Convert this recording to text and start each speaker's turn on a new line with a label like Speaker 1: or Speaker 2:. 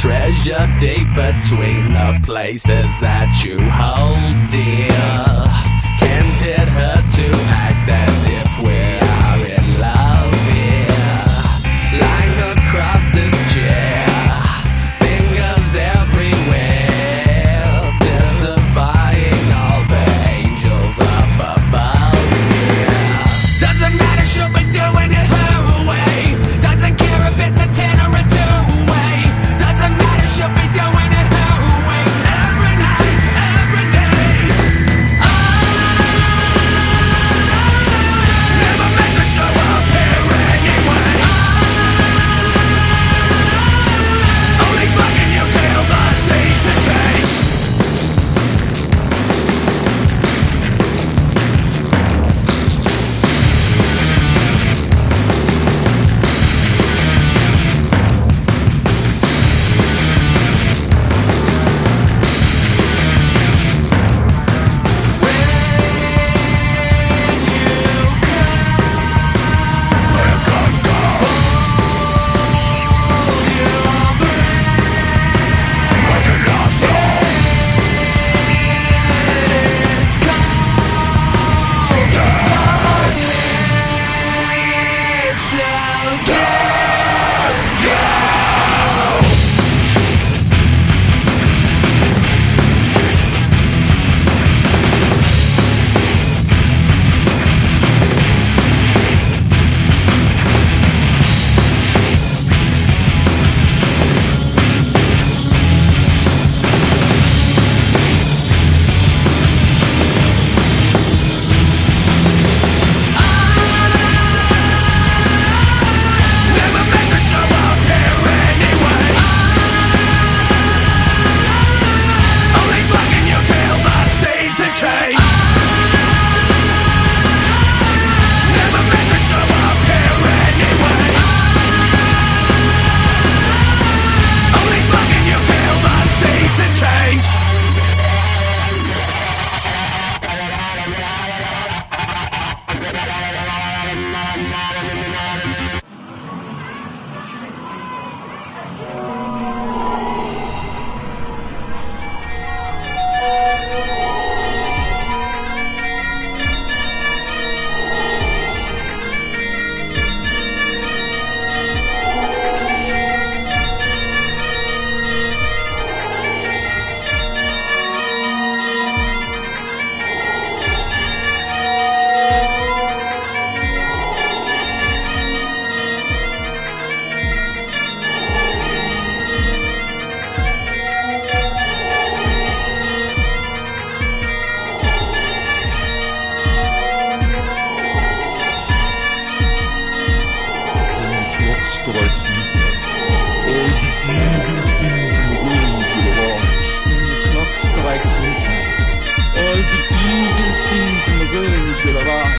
Speaker 1: treasure deep between the places that you hold dear.
Speaker 2: you.